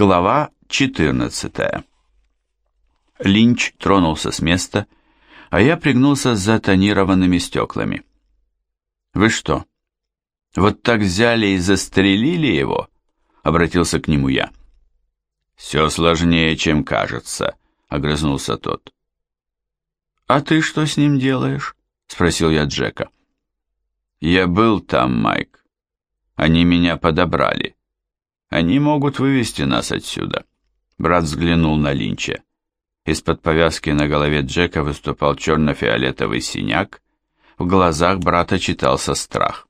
Глава 14. Линч тронулся с места, а я пригнулся за тонированными стеклами. «Вы что, вот так взяли и застрелили его?» — обратился к нему я. «Все сложнее, чем кажется», — огрызнулся тот. «А ты что с ним делаешь?» — спросил я Джека. «Я был там, Майк. Они меня подобрали. Они могут вывести нас отсюда. Брат взглянул на Линча. Из-под повязки на голове Джека выступал черно-фиолетовый синяк. В глазах брата читался страх.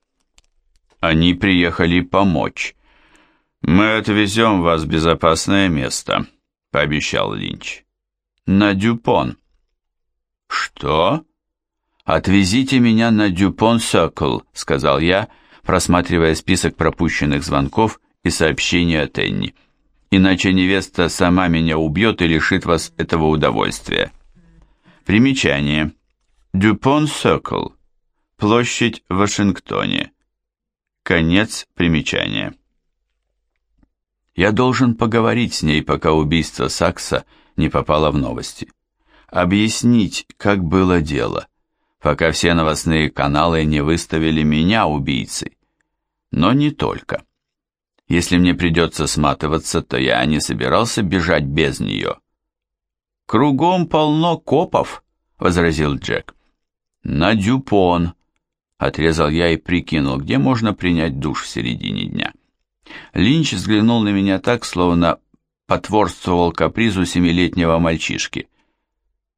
Они приехали помочь. Мы отвезем вас в безопасное место, пообещал Линч. На Дюпон. Что? Отвезите меня на Дюпон Сокл, сказал я, просматривая список пропущенных звонков и сообщение от Энни. Иначе невеста сама меня убьет и лишит вас этого удовольствия. Примечание. Дюпон Сокл. Площадь в Вашингтоне. Конец примечания. Я должен поговорить с ней, пока убийство Сакса не попало в новости. Объяснить, как было дело, пока все новостные каналы не выставили меня убийцей. Но не только. Если мне придется сматываться, то я не собирался бежать без нее. «Кругом полно копов», — возразил Джек. «На Дюпон», — отрезал я и прикинул, где можно принять душ в середине дня. Линч взглянул на меня так, словно потворствовал капризу семилетнего мальчишки.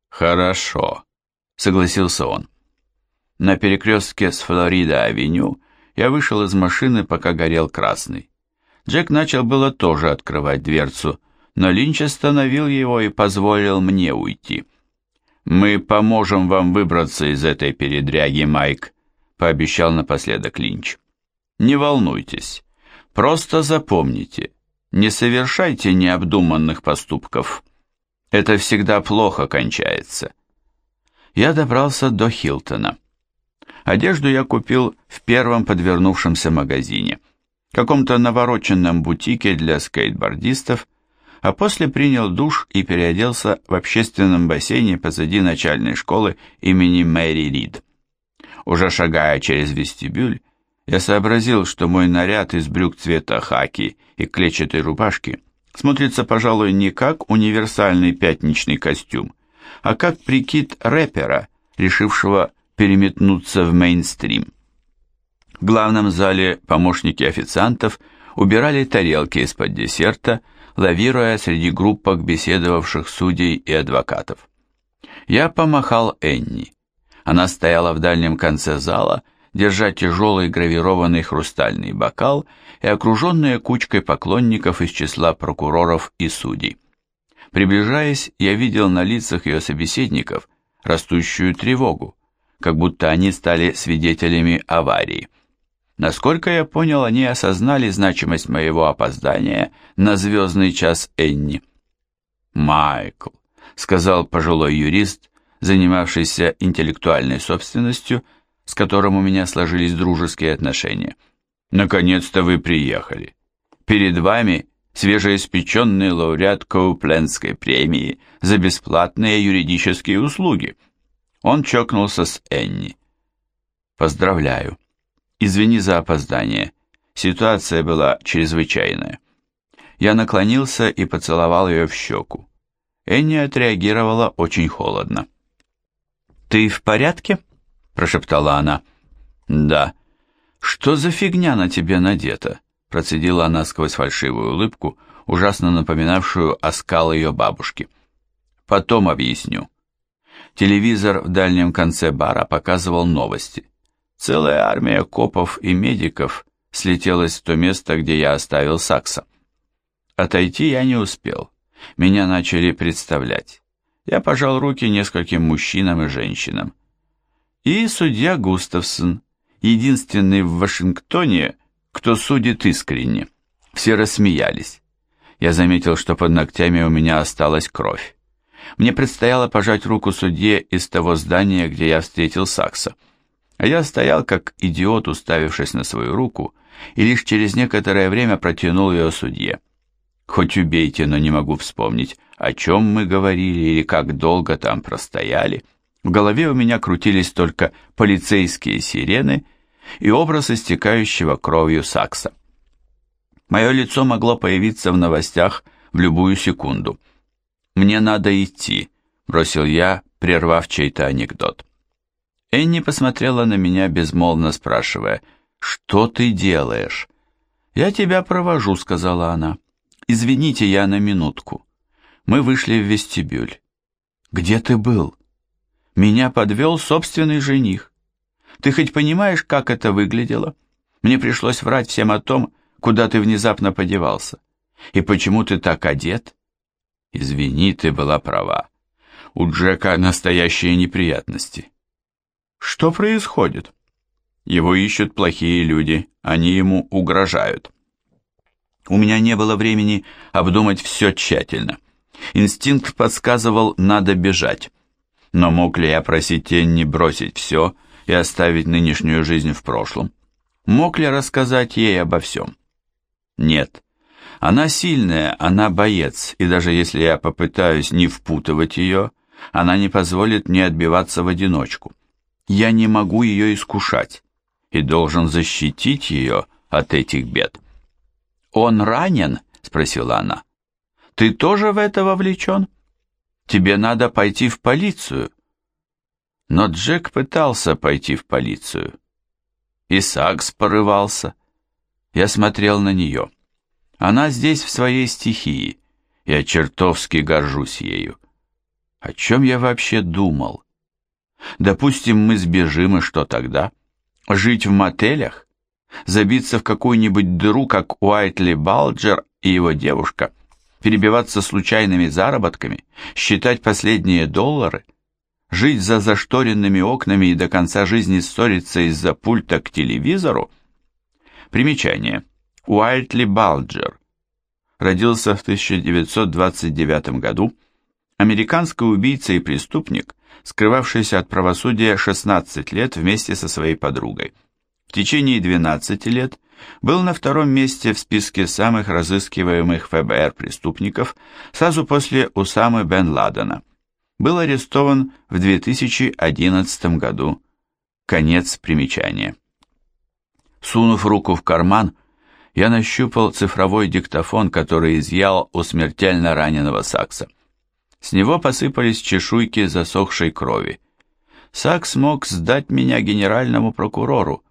«Хорошо», — согласился он. На перекрестке с Флорида-авеню я вышел из машины, пока горел красный. Джек начал было тоже открывать дверцу, но Линч остановил его и позволил мне уйти. «Мы поможем вам выбраться из этой передряги, Майк», — пообещал напоследок Линч. «Не волнуйтесь, просто запомните, не совершайте необдуманных поступков. Это всегда плохо кончается». Я добрался до Хилтона. Одежду я купил в первом подвернувшемся магазине — каком-то навороченном бутике для скейтбордистов, а после принял душ и переоделся в общественном бассейне позади начальной школы имени Мэри Рид. Уже шагая через вестибюль, я сообразил, что мой наряд из брюк цвета хаки и клетчатой рубашки смотрится, пожалуй, не как универсальный пятничный костюм, а как прикид рэпера, решившего переметнуться в мейнстрим. В главном зале помощники официантов убирали тарелки из-под десерта, лавируя среди группок беседовавших судей и адвокатов. Я помахал Энни. Она стояла в дальнем конце зала, держа тяжелый гравированный хрустальный бокал и окруженная кучкой поклонников из числа прокуроров и судей. Приближаясь, я видел на лицах ее собеседников растущую тревогу, как будто они стали свидетелями аварии. Насколько я понял, они осознали значимость моего опоздания на звездный час Энни. «Майкл», — сказал пожилой юрист, занимавшийся интеллектуальной собственностью, с которым у меня сложились дружеские отношения. «Наконец-то вы приехали. Перед вами свежеиспеченный лауреат Коуплендской премии за бесплатные юридические услуги». Он чокнулся с Энни. «Поздравляю. Извини за опоздание. Ситуация была чрезвычайная. Я наклонился и поцеловал ее в щеку. Энни отреагировала очень холодно. «Ты в порядке?» – прошептала она. «Да». «Что за фигня на тебе надета?» – процедила она сквозь фальшивую улыбку, ужасно напоминавшую оскал ее бабушки. «Потом объясню». Телевизор в дальнем конце бара показывал новости. Целая армия копов и медиков слетелась в то место, где я оставил Сакса. Отойти я не успел. Меня начали представлять. Я пожал руки нескольким мужчинам и женщинам. И судья Густавсон, единственный в Вашингтоне, кто судит искренне. Все рассмеялись. Я заметил, что под ногтями у меня осталась кровь. Мне предстояло пожать руку судье из того здания, где я встретил Сакса. А я стоял как идиот, уставившись на свою руку, и лишь через некоторое время протянул ее судье. Хоть убейте, но не могу вспомнить, о чем мы говорили или как долго там простояли. В голове у меня крутились только полицейские сирены и образ истекающего кровью сакса. Мое лицо могло появиться в новостях в любую секунду. «Мне надо идти», — бросил я, прервав чей-то анекдот. Энни посмотрела на меня, безмолвно спрашивая, «Что ты делаешь?» «Я тебя провожу», — сказала она. «Извините, я на минутку». Мы вышли в вестибюль. «Где ты был?» «Меня подвел собственный жених. Ты хоть понимаешь, как это выглядело? Мне пришлось врать всем о том, куда ты внезапно подевался. И почему ты так одет?» «Извини, ты была права. У Джека настоящие неприятности». «Что происходит?» Его ищут плохие люди, они ему угрожают. У меня не было времени обдумать все тщательно. Инстинкт подсказывал, надо бежать. Но мог ли я просить Энни бросить все и оставить нынешнюю жизнь в прошлом? Мог ли рассказать ей обо всем? Нет. Она сильная, она боец, и даже если я попытаюсь не впутывать ее, она не позволит мне отбиваться в одиночку. Я не могу ее искушать и должен защитить ее от этих бед. «Он ранен?» — спросила она. «Ты тоже в это вовлечен? Тебе надо пойти в полицию». Но Джек пытался пойти в полицию. И Сакс порывался. Я смотрел на нее. Она здесь в своей стихии. Я чертовски горжусь ею. О чем я вообще думал? Допустим, мы сбежим, и что тогда? Жить в мотелях? Забиться в какую-нибудь дыру, как Уайтли Балджер и его девушка? Перебиваться случайными заработками? Считать последние доллары? Жить за зашторенными окнами и до конца жизни ссориться из-за пульта к телевизору? Примечание. Уайтли Балджер. Родился в 1929 году. Американский убийца и преступник, скрывавшийся от правосудия 16 лет вместе со своей подругой. В течение 12 лет был на втором месте в списке самых разыскиваемых ФБР преступников сразу после Усамы бен Ладена. Был арестован в 2011 году. Конец примечания. Сунув руку в карман, я нащупал цифровой диктофон, который изъял у смертельно раненого Сакса. С него посыпались чешуйки засохшей крови. Сакс мог сдать меня генеральному прокурору,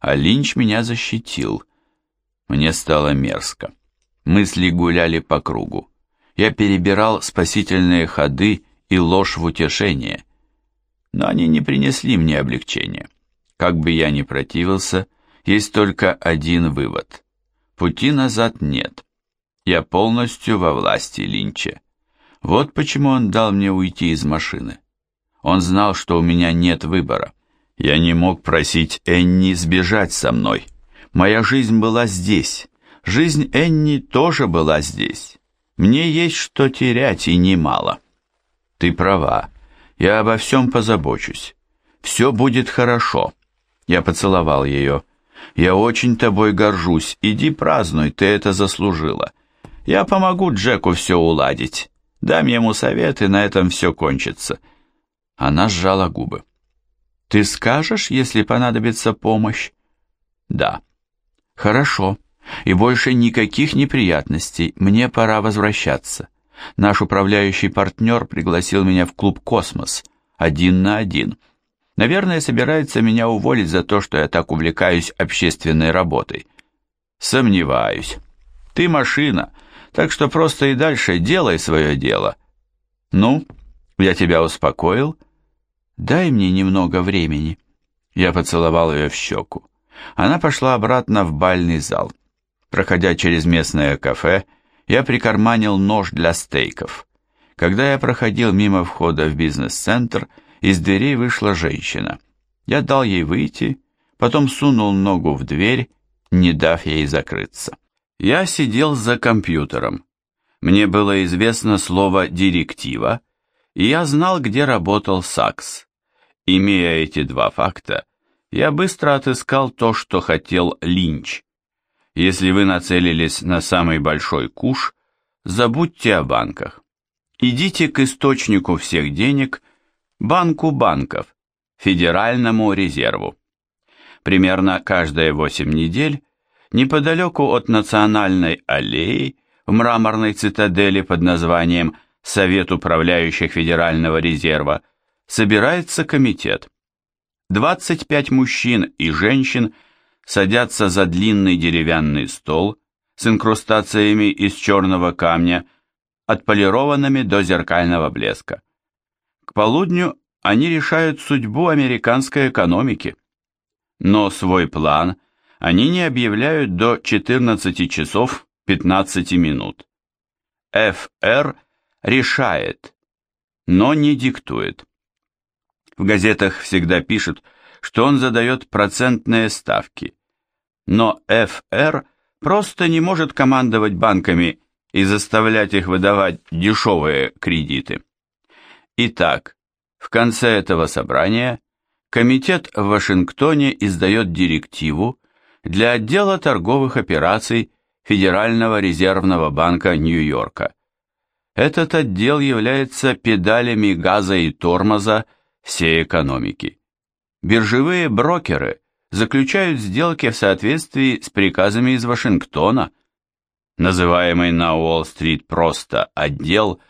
а Линч меня защитил. Мне стало мерзко. Мысли гуляли по кругу. Я перебирал спасительные ходы и ложь в утешение. Но они не принесли мне облегчения. Как бы я ни противился, есть только один вывод. Пути назад нет. Я полностью во власти Линча. Вот почему он дал мне уйти из машины. Он знал, что у меня нет выбора. Я не мог просить Энни сбежать со мной. Моя жизнь была здесь. Жизнь Энни тоже была здесь. Мне есть что терять и немало. Ты права. Я обо всем позабочусь. Все будет хорошо. Я поцеловал ее. Я очень тобой горжусь. Иди празднуй, ты это заслужила. Я помогу Джеку все уладить. Дам ему совет, и на этом все кончится. Она сжала губы. Ты скажешь, если понадобится помощь? Да. Хорошо. И больше никаких неприятностей. Мне пора возвращаться. Наш управляющий партнер пригласил меня в клуб «Космос» один на один. Наверное, собирается меня уволить за то, что я так увлекаюсь общественной работой. Сомневаюсь. Ты машина, так что просто и дальше делай свое дело. Ну, я тебя успокоил? Дай мне немного времени. Я поцеловал ее в щеку. Она пошла обратно в бальный зал. Проходя через местное кафе, я прикарманил нож для стейков. Когда я проходил мимо входа в бизнес-центр, из дверей вышла женщина. Я дал ей выйти, потом сунул ногу в дверь, не дав ей закрыться. Я сидел за компьютером. Мне было известно слово «директива», и я знал, где работал Сакс. Имея эти два факта, я быстро отыскал то, что хотел Линч. Если вы нацелились на самый большой куш, забудьте о банках. Идите к источнику всех денег, банку банков, Федеральному резерву. Примерно каждые 8 недель неподалеку от Национальной аллеи в мраморной цитадели под названием Совет управляющих Федерального резерва собирается комитет. 25 мужчин и женщин садятся за длинный деревянный стол с инкрустациями из черного камня, отполированными до зеркального блеска. К полудню они решают судьбу американской экономики. Но свой план они не объявляют до 14 часов 15 минут. ФР решает, но не диктует. В газетах всегда пишут, что он задает процентные ставки. Но ФР просто не может командовать банками и заставлять их выдавать дешевые кредиты. Итак, в конце этого собрания комитет в Вашингтоне издает директиву для отдела торговых операций Федерального резервного банка Нью-Йорка. Этот отдел является педалями газа и тормоза всей экономики. Биржевые брокеры заключают сделки в соответствии с приказами из Вашингтона. Называемый на Уолл-стрит просто отдел,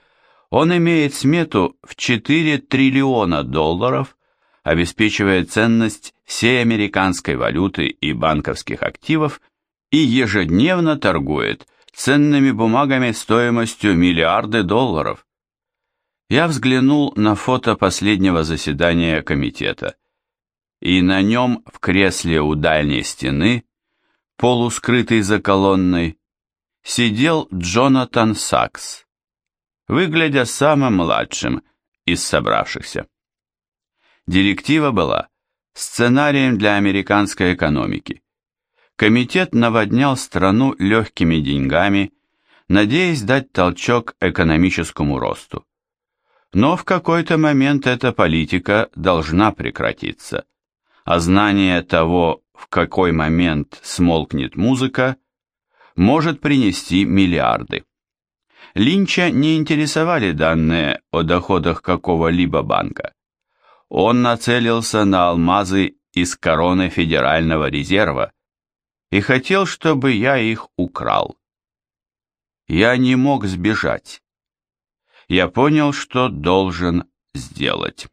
он имеет смету в 4 триллиона долларов, обеспечивая ценность всей американской валюты и банковских активов и ежедневно торгует ценными бумагами стоимостью миллиарды долларов. Я взглянул на фото последнего заседания комитета, и на нем в кресле у дальней стены, полускрытый за колонной, сидел Джонатан Сакс, выглядя самым младшим из собравшихся. Директива была сценарием для американской экономики. Комитет наводнял страну легкими деньгами, надеясь дать толчок экономическому росту. Но в какой-то момент эта политика должна прекратиться, а знание того, в какой момент смолкнет музыка, может принести миллиарды. Линча не интересовали данные о доходах какого-либо банка. Он нацелился на алмазы из короны Федерального резерва и хотел, чтобы я их украл. Я не мог сбежать я понял, что должен сделать.